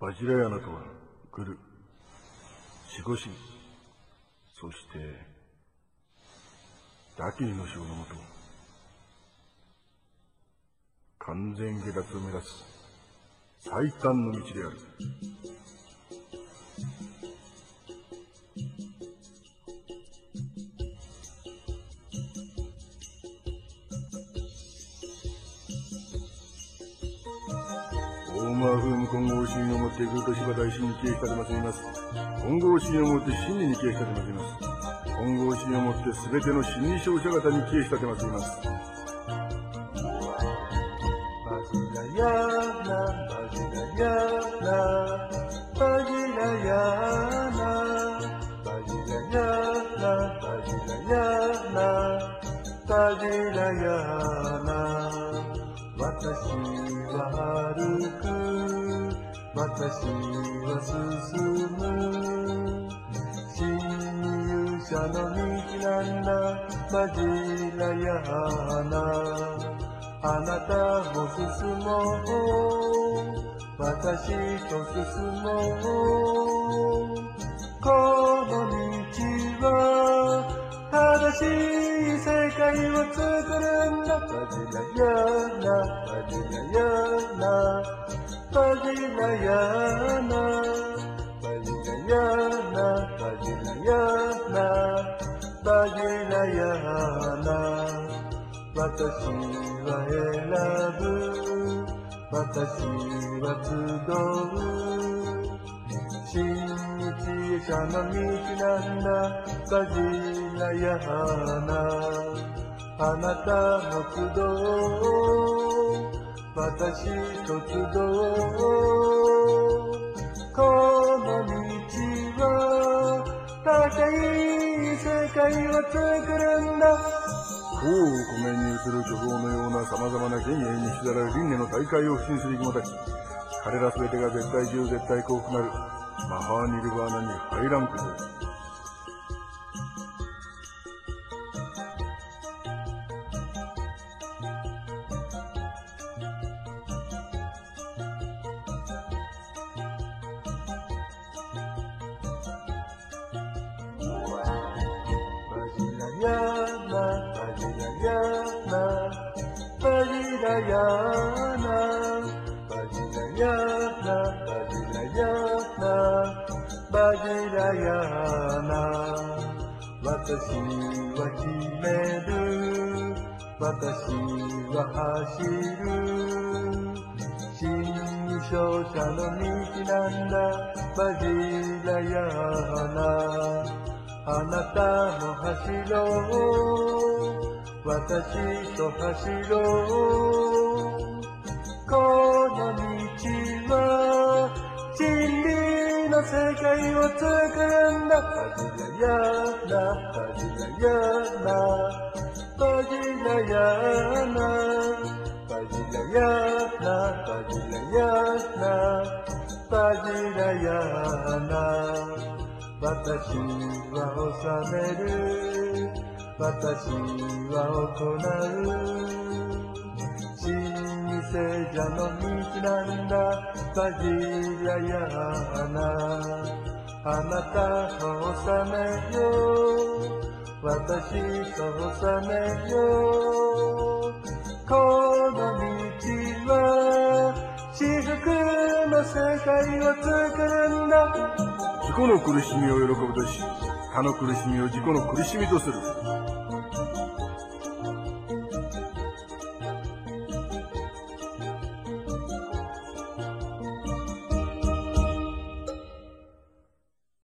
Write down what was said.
バジラヤナとはグル。守護神。そしてダキリの城のもと。完全下脱を目指す最短の道である。大魔風無混合心をもって空と芝大神に消えしたてまつります。混合心をもって真理に消えしたてまつります。混合心をもって全ての真理勝者方に消えしたてまつります。バジラヤーナ、バジラヤーナ、バジラヤーナ、バジラヤーナ、バジラヤーナ、バジラヤーナ。私は歩く、私は進む。新勇者の道なんだ、バジラヤーナ。あなたも進もう。私と進もう。この道は、正しい界を作るんだ。バジラヤーナ、バジラヤーナ、バジラヤーナ、バジラヤーナ、バジラヤーナ、バジラヤーナ。私は選ぶ私は集う真に知恵者の道なんだバジラヤーナあなたも集う私と集うこの道は高い世界を作るんだ王を湖面に映る巨像のような様々な権威にしだられ輪廻の大海を不信する生き物たち。彼ら全てが絶対中絶対幸福なる。マハーニルバーナに入らんこと。バジラヤーナ、ババジラヤーナ、バジラヤーナ、バジラヤーナ、バジラヤーナ、バジラヤーナ。私は決める、私は走る。真に勝者の道なんだ、バジラヤーナ。あなたも走ろう。私と走ろう。この道は、真理の世界を作るんだ。バジラヤーナ、バジラヤーナ、バジラヤーナ、バジラヤーナ、私は治める。私は行う真に聖者の道なんだバジラヤーナあなたと治めよう私と治めようこの道は至福の世界を作る。んだ自己の苦しみを喜ぶとし、他の苦しみを自己の苦しみとする。